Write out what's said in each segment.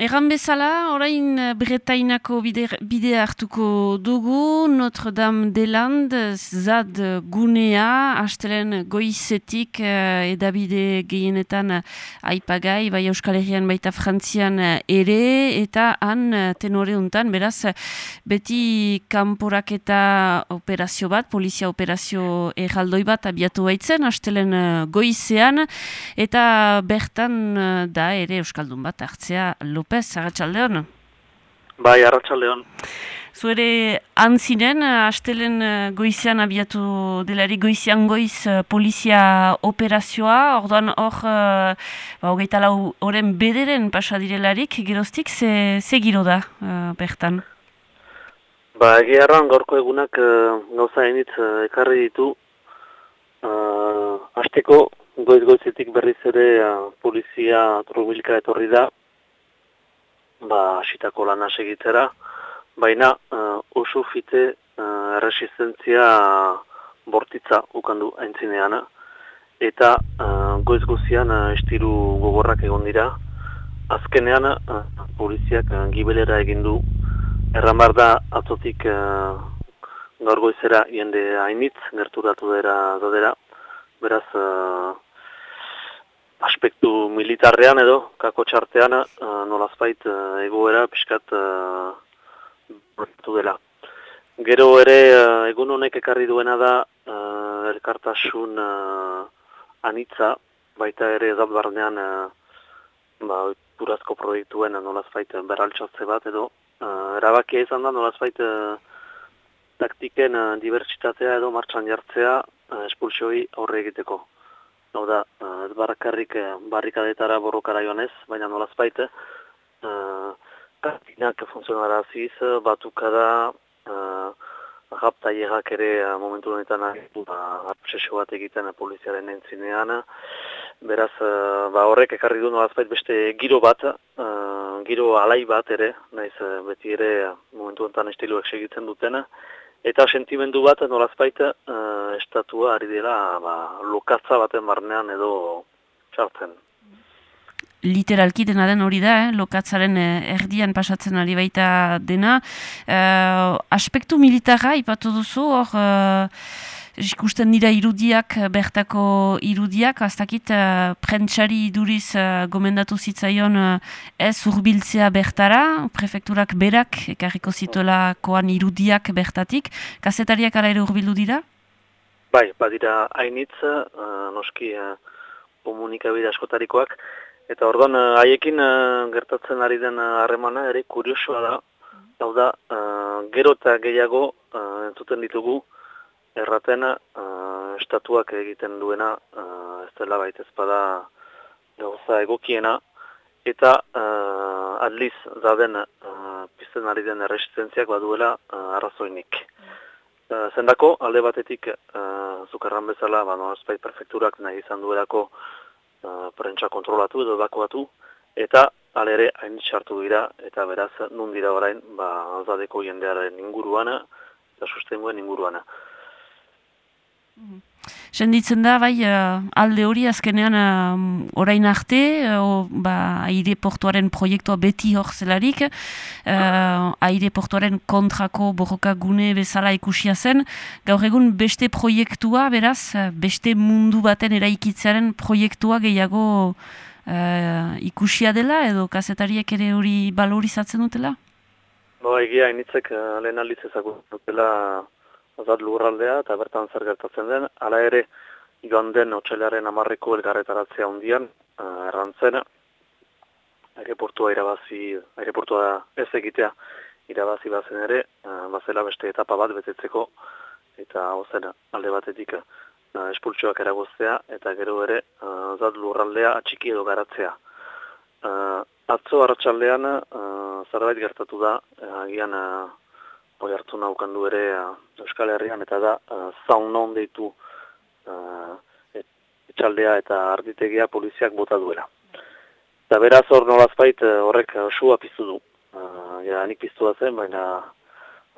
Egan bezala, orain eh, Bretainako bide, bide hartuko dugu, Notre Dame de Land, zad gunea, hastelen goizetik uh, edabide gehienetan aipagai, bai Euskal Herrian baita Frantzian ere, eta han tenore untan, beraz, beti kanporak eta operazio bat, polizia operazio erraldoi bat abiatu baitzen, hastelen goizean, eta bertan da ere Euskaldun bat hartzea lo López, Arratxaldeon? Bai, Arratxaldeon. Zuere antzinen, astelen eh, goizian abiatu delari goizian goiz eh, polizia operazioa, orduan hor, uh, ba, hogeita lau horren bederen pasadirelarik, geroztik, ze, ze giro da, uh, bertan? Ba, egiarran gaurko egunak uh, gauza enitz ekarri ditu, uh, asteko goiz-goizetik berriz ere uh, polizia trubilka etorri da, ba, asitako lana segitzera, baina uh, oso fite uh, erresistentzia bortitza ukandu aintzinean, eta uh, goiz gozian uh, estiru gogorrak egon dira, azkenean uh, poliziak uh, gibelera egin du, erran bar da atzotik uh, gaur goizera jende hainitz, gerturatu dira dodera, beraz aspektu militarrean edo, kako txartean, uh, nolazbait uh, egoera piskat uh, dela. Gero ere, uh, egun honek ekarri duena da, uh, elkartasun uh, anitza, baita ere edat barnean, uh, ba, purazko proiektuen nolazbait beraltxotze bat edo, uh, erabakia izan da nolazbait uh, taktiken uh, dibertsitatea edo martxan jartzea uh, espulsioi aurre egiteko. Hau da, uh, ez barrakarrik uh, barrikadetara borrokara joan ez, baina nolaz baite, uh, kartinak funtzionara aziz, batukada, uh, rapta ere uh, momentu honetan ahitu, ba, bat egiten uh, poliziaren entzinean, beraz, uh, ba, horrek ekarri du nolaz beste giro bat, uh, giro alai bat ere, naiz uh, beti ere uh, momentu honetan estiluak segitzen dutena, eta sentimendu bat nolaz baita, estatua ari dela ba, lokatza baten barnean edo txartzen. Literalki dena den hori da, eh? lokatzaren eh, erdian pasatzen ari baita dena. Uh, aspektu militarra ipatu duzu, hor uh, ikusten dira irudiak, bertako irudiak, aztakit uh, prentsari iduriz uh, gomendatu zitzaion uh, ez urbiltzea bertara, prefekturak berak, ekarriko zituela koan irudiak bertatik. Kazetariak ara ere urbildu dira? Bai, badira hainitz, uh, noski uh, komunikabide askotarikoak, eta orduan uh, haiekin uh, gertatzen ari den harremana ere kuriosoa da, hau da, uh, gero eta gehiago uh, entzuten ditugu, erraten uh, estatuak egiten duena, uh, ez dela baita ezpada gauza egokiena, eta uh, adliz zaden uh, pizten ari den erresistentziak baduela uh, arrazoinik. Zendako, alde batetik, zukarran bezala, ba, no, prefekturak nahi izan duelako uh, prentsa kontrolatu edo bakoatu, eta alere hain txartu dira, eta beraz, nun dira orain, ba, azadeko jendearen inguruana, eta sustenguen inguruana. Mm Senditzen da, bai, uh, alde hori azkenean uh, orain arte, uh, ba, aireportuaren proiektua beti hor zelarik, uh, aireportuaren kontrako borroka gune bezala ikusia zen, gaur egun beste proiektua, beraz, beste mundu baten eraikitzearen proiektua gehiago uh, ikusia dela, edo kazetariek ere hori balorizatzen dutela? Ba, egia, initzek uh, lehen alditzezagun dutela azat lurraldea eta bertan zer gertatzen den, hala ere joan den otxailaren amarreko elgarretaratzea hundian, uh, errantzen, aireportua irabazi, aireportua ez egitea irabazi bazen ere, uh, bazela beste etapa bat betetzeko, eta hozen alde batetik uh, espultsuak eragoztea, eta gero ere uh, azat lurraldea atxiki edo garatzea. Uh, atzo hartxaldean uh, zerbait gertatu da, agian uh, hori hartu naukan du ere uh, Euskal Herrian, eta da, uh, zaun non deitu uh, etxaldea eta arditegia poliziak bota duela. Eta beraz hor nolazpait horrek sua piztu du. Ja, nik piztu zen, baina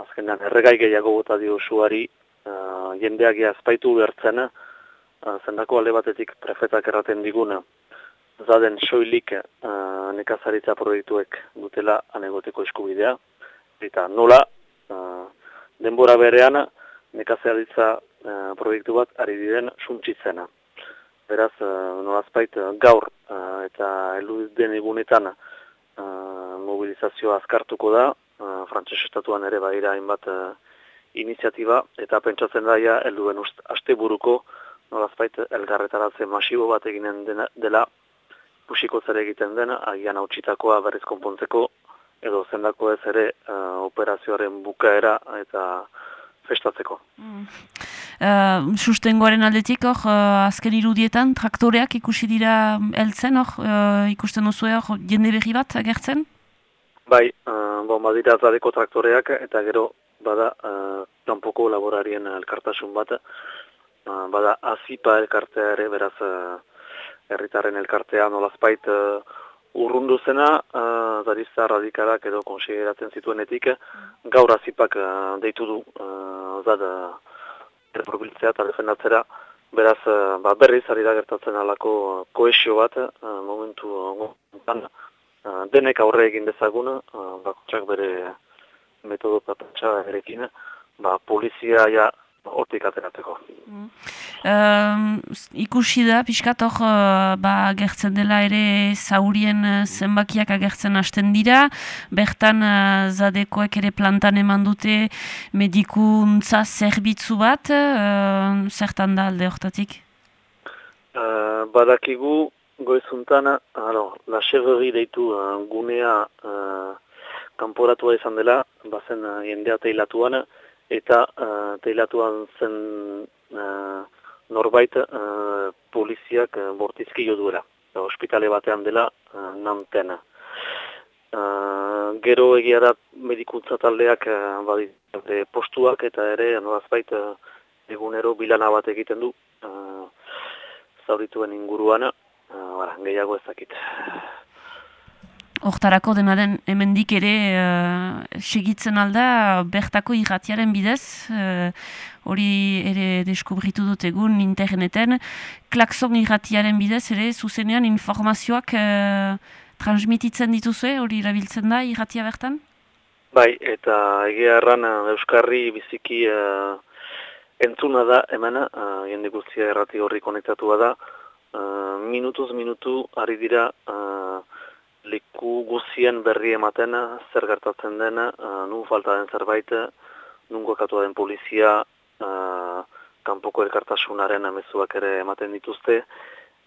azkenean erregai gehiago bota dio suari, uh, jendeak azpaitu bertzen, uh, zendako alde batetik prefetak erraten diguna, zaden soilik uh, nekazaritza proiektuek dutela anegoteko eskubidea, eta nola uh, denbora berean nekazaritza uh, proiektu bat ari diren suntzitzena. Beraz, uh, nolazpait gaur uh, eta elu den egunetan uh, mobilizazioa azkartuko da, uh, frantses estatuan ere baira hainbat uh, iniziatiba, eta pentsatzen daia helduen asteburuko nolazpait elgarretaratze masibo bat eginen dela pusiko zer egiten den, agian hautsitakoa berriz konpontzeko, edo zendako ez ere uh, operazioaren bukaera eta festatzeko. Mm. Uh, sustengoaren aldetik, hor, uh, azken irudietan, traktoreak ikusi dira heltzen, hor, uh, ikusten duzu hor, jende berri bat agertzen? Bai, uh, bon, badira zadeko traktoreak, eta gero, bada, uh, lanpoko laborarien elkartasun bat, uh, bada, azipa elkartea ere, beraz, uh, herritarren elkartea nolazpait uh, urrundu zena, uh, zarizta radikalak edo konsideratzen zituenetik, gaur azipak uh, deitu du uh, zad uh, eta defendatzera, beraz uh, ba, berriz ari da gertatzen alako uh, koesio bat, uh, momentu uh, uh, denek aurre egin dezagun, uh, bakotxak bere metodo patratxa erekin, ba, polizia ja hortik ateratzeko. Mm. ikusi da, pixkat hor, uh, ba, gertzen dela ere zaurien uh, zenbakiak agertzen hasten dira, bertan uh, zadekoek ere plantan eman dute medikuntza zerbitzu bat, uh, zertan da alde hortatik? Uh, badakigu, goizuntan, alo, la xerreri deitu uh, gunea uh, kanporatua izan dela, bazen uh, jendea teilatuan, eta uh, teilatuan zen uh, norbait uh, poliziak uh, bortizki jo duela. Hospitale batean dela uh, nantena. Uh, gero egia da medikuntza taldeak uh, postuak eta ere nolazbait uh, egunero bilana bat egiten du uh, zaurituen inguruan uh, gehiago ezakit. Hortarako dena den hemendik ere uh, segitzen alda bertako irratiaren bidez, uh, hori ere deskubritu dut egun interneten, klakson irratiaren bidez ere zuzenean informazioak uh, transmititzen dituzue, hori erabiltzen da irratia bertan? Bai, eta egia erran Euskarri biziki uh, entzuna da hemen, uh, jende guztia errati horri konektatua da, uh, minutuz minutu ari dira liku guzien berri ematen zer gertatzen den, uh, nun falta den zerbait, nungo katua den polizia, uh, kanpoko elkartasunaren amezuak ere ematen dituzte,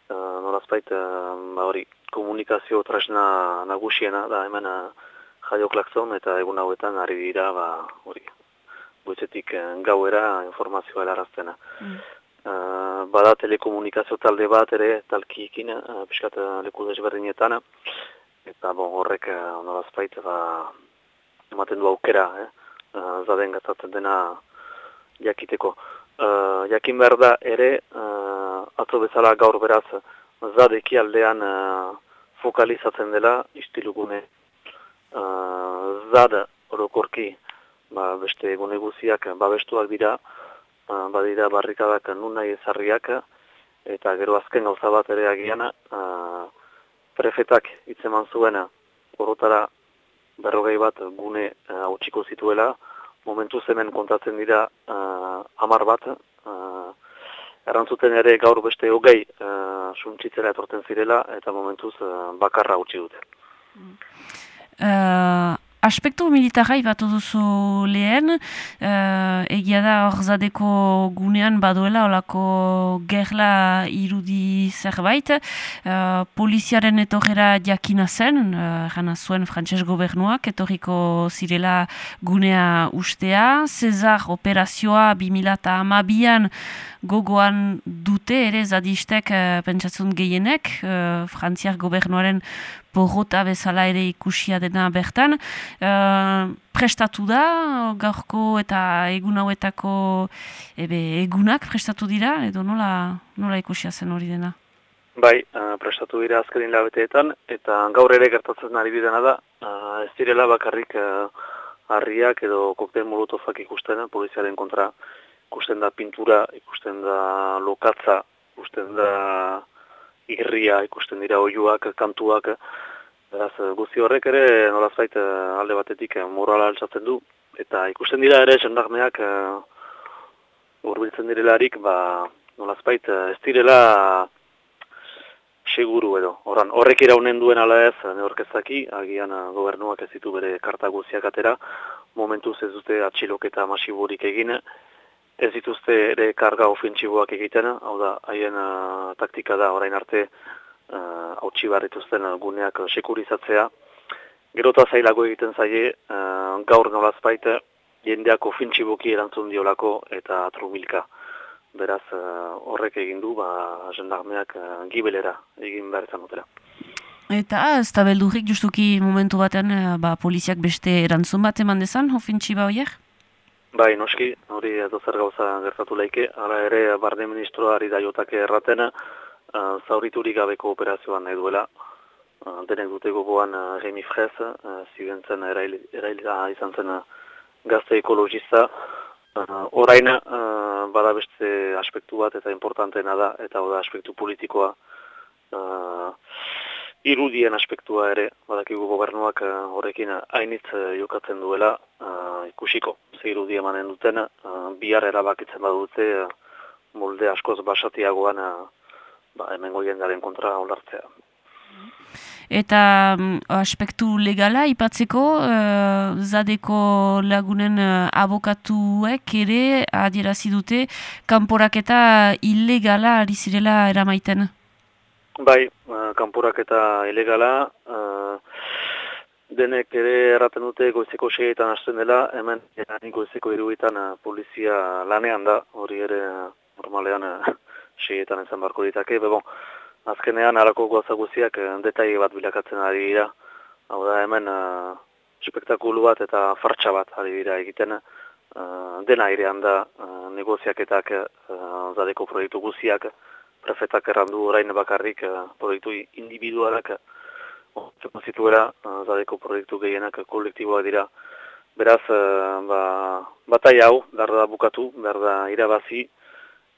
uh, norazpait, uh, ba hori, komunikazio tresna nagusiena da hemen uh, jaio klakzon eta egun hauetan ari dira, ba hori, goitzetik gauera informazioa eraraztena. Mm. Uh, bada telekomunikazio talde bat ere talkikin, uh, piskat uh, leku desberdinetan, eta bon, horrek uh, nolazpait ba, ematen du aukera, eh? uh, zaden gatatzen dena jakiteko. Uh, jakin behar da ere, uh, atzo bezala gaur beraz, zadeki aldean uh, fokalizatzen dela istilugune. Uh, zad orokorki ba, beste egune guziak babestuak dira, uh, badira barrikadak nun nahi ezarriak, eta gero azken gauza bat ere agian, uh, prefetak hitzeman zuena, horotara berrogei bat gune eh, hautsiko uh, zituela, momentu hemen kontatzen dira uh, amar bat, uh, errantzuten ere gaur beste hogei uh, suntzitzera etorten zirela, eta momentuz uh, bakarra utzi dute. Uh, aspektu militarra bat duzu lehen, uh, egia da hor gunean baduela olako gerla irudi zerbait, uh, poliziaren etorrera jakina zen, uh, jana zuen frantses gobernuak, etorriko zirela gunea ustea, Cezar operazioa 2008an gogoan dute ere zadistek uh, pentsatzen gehienek, uh, frantziar gobernuaren borrota bezala ere ikusia dena bertan. Uh, prestatu da, gaurko eta egun hauetako ebe, egunak prestatu dira, edo nola, nola ikusia zen hori dena? Bai, prestatu dira azkerin labeteetan, eta gaur ere gertatzen ari bidena da, ez direla bakarrik harriak edo koktel molotofak ikusten, poliziaren kontra ikusten da pintura, ikusten da lokatza, ikusten da irria ikusten dira oiuak, kantuak, beraz, guzti horrek ere nolazbait alde batetik morala altzatzen du, eta ikusten dira ere jendarmeak urbiltzen direlarik, ba, nolazbait ez direla seguru edo. Horan, horrek iraunen duen ala ez, neorkezaki, agian gobernuak ez ditu bere karta guziak atera, momentuz ez dute atxiloketa masiburik egin, ez dituzte ere karga ofentsiboak egiten, hau da, haien uh, taktika da orain arte hautsi uh, barrituzten guneak sekurizatzea. Gerota zailago egiten zaie, uh, gaur nolazpait, jendeak ofentsiboki erantzun diolako eta atrumilka. Beraz, horrek egin du, ba, jendarmeak gibelera egin behar izan dutera. Eta ez da beldurrik justuki momentu batean ba, poliziak beste erantzun bat eman dezan, ofentsiba horiek? Bai, noski, hori edo zer gauza gertatu leike, ara ere barde ministroari da jotake erraten, uh, zauriturik gabeko operazioan nahi duela, uh, denek dute gogoan uh, Remi Frez, uh, zibentzen erailita izan zen gazte ekologista, uh, orain uh, bada beste aspektu bat eta importanteena da, eta oda aspektu politikoa, uh, irudien aspektua ere, badakigu gobernuak horrekin hainitz jokatzen duela, ikusiko ze irudi emanen duten, uh, bihar erabakitzen badute uh, molde askoz basatiagoan uh, ba, hemen goien garen kontra olartzea. Eta um, aspektu legala ipatzeko, uh, zadeko lagunen uh, abokatuek ere adierazi dute kanporaketa ilegala ari zirela eramaiten? Bai, uh, kanporaketa ilegala, uh, denek ere erraten dute goizeko seietan hasten dela, hemen nik goizeko iruetan uh, polizia lanean da, hori ere uh, normalean uh, seietan ezan barko ditake, bebo, azkenean alako goza guziak uh, detai bat bilakatzen ari dira, hau da hemen uh, spektakulu bat eta fartsa bat ari dira egiten, uh, dena irean da uh, negoziaketak uh, zadeko proiektu guziak, prefetak errandu orain bakarrik uh, proiektu individualak, Zeko zituera, uh, zadeko proiektu gehienak kolektiboak dira. Beraz, uh, ba, batai hau, behar da bukatu, behar da irabazi,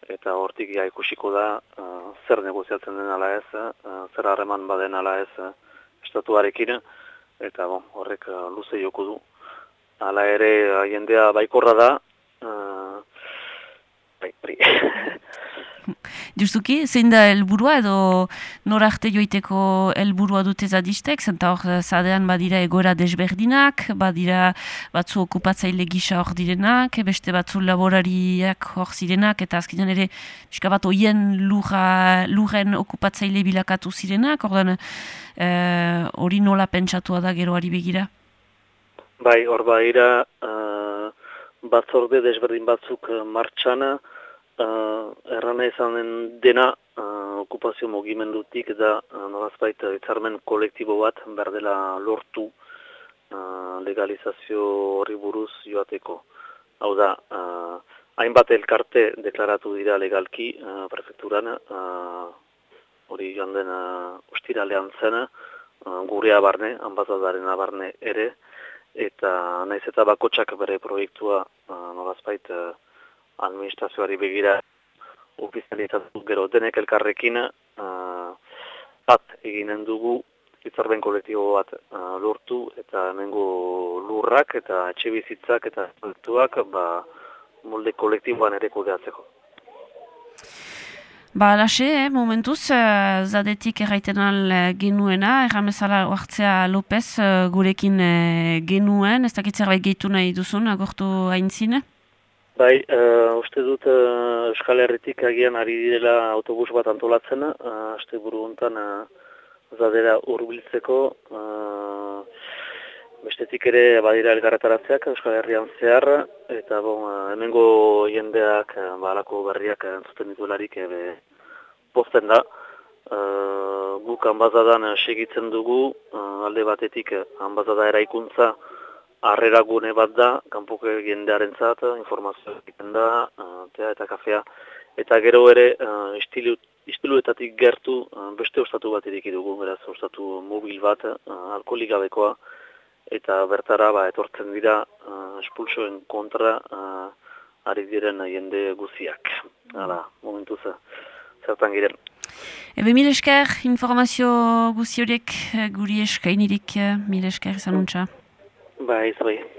eta hortik ja ikusiko da uh, zer negoziatzen den ala ez, zer harreman baden ala ez estatuarekin, eta bon, horrek luze joko du. Hala ere, jendea baikorra da, bai, bai. Justuki, zein da helburua edo norarte joiteko helburua dute zadistek, zenta hor eh, zadean badira egoera desberdinak, badira batzu okupatzaile gisa hor direnak, beste batzu laborariak hor zirenak, eta azkenean ere, pixka bat oien lurra, lurren okupatzaile bilakatu zirenak, ordan eh, hori nola pentsatua da geroari begira? Bai, hor badira uh, batzorde desberdin batzuk martxana, uh, errana izan den dena uh, okupazio mugimendutik da uh, nolazbait itzarmen kolektibo bat berdela lortu uh, legalizazio horri buruz joateko. Hau da, uh, hainbat elkarte deklaratu dira legalki uh, prefekturan hori uh, joan den uh, ostiralean zen uh, gurea barne, ambazadaren barne ere, eta naiz eta bakotsak bere proiektua uh, nolazbait uh, administrazioari begira ofizializatu gero denek elkarrekin uh, bat eginen dugu hitzarben kolektibo bat uh, lortu eta hemengo lurrak eta etxe bizitzak eta proiektuak ba, molde kolektiboan ere kudeatzeko. Ba, lase, eh, momentuz, uh, zadetik erraiten al genuena, erramezala hartzea López uh, gurekin uh, genuen, ez dakit zerbait gehitu nahi duzun, agortu haintzine? Bai, uh, uste dut uh, Euskal Herritik agian ari direla autobus bat antolatzen, uh, aste buru hontan uh, zadera urbiltzeko, uh, bestetik ere badira elgarretaratzeak Euskal Herrian zehar, eta bon, uh, hemengo jendeak uh, balako berriak entzuten dituelarik ebe posten da. Uh, guk hanbazadan segitzen dugu, uh, alde batetik hanbazada eraikuntza, harrera gune bat da, kanpoko jendearen zat, informazioa egiten da, uh, tea eta kafea, eta gero ere uh, istilu, istiluetatik gertu uh, beste ostatu bat dugu, beraz ostatu mobil bat, uh, alkoholik gabekoa, eta bertara ba, etortzen dira uh, espulsoen kontra uh, ari diren jende guziak. Hala, momentu zertan giren. Ebe mil esker informazio guzi horiek guri eskainirik mil esker izan untxa. Ba, izan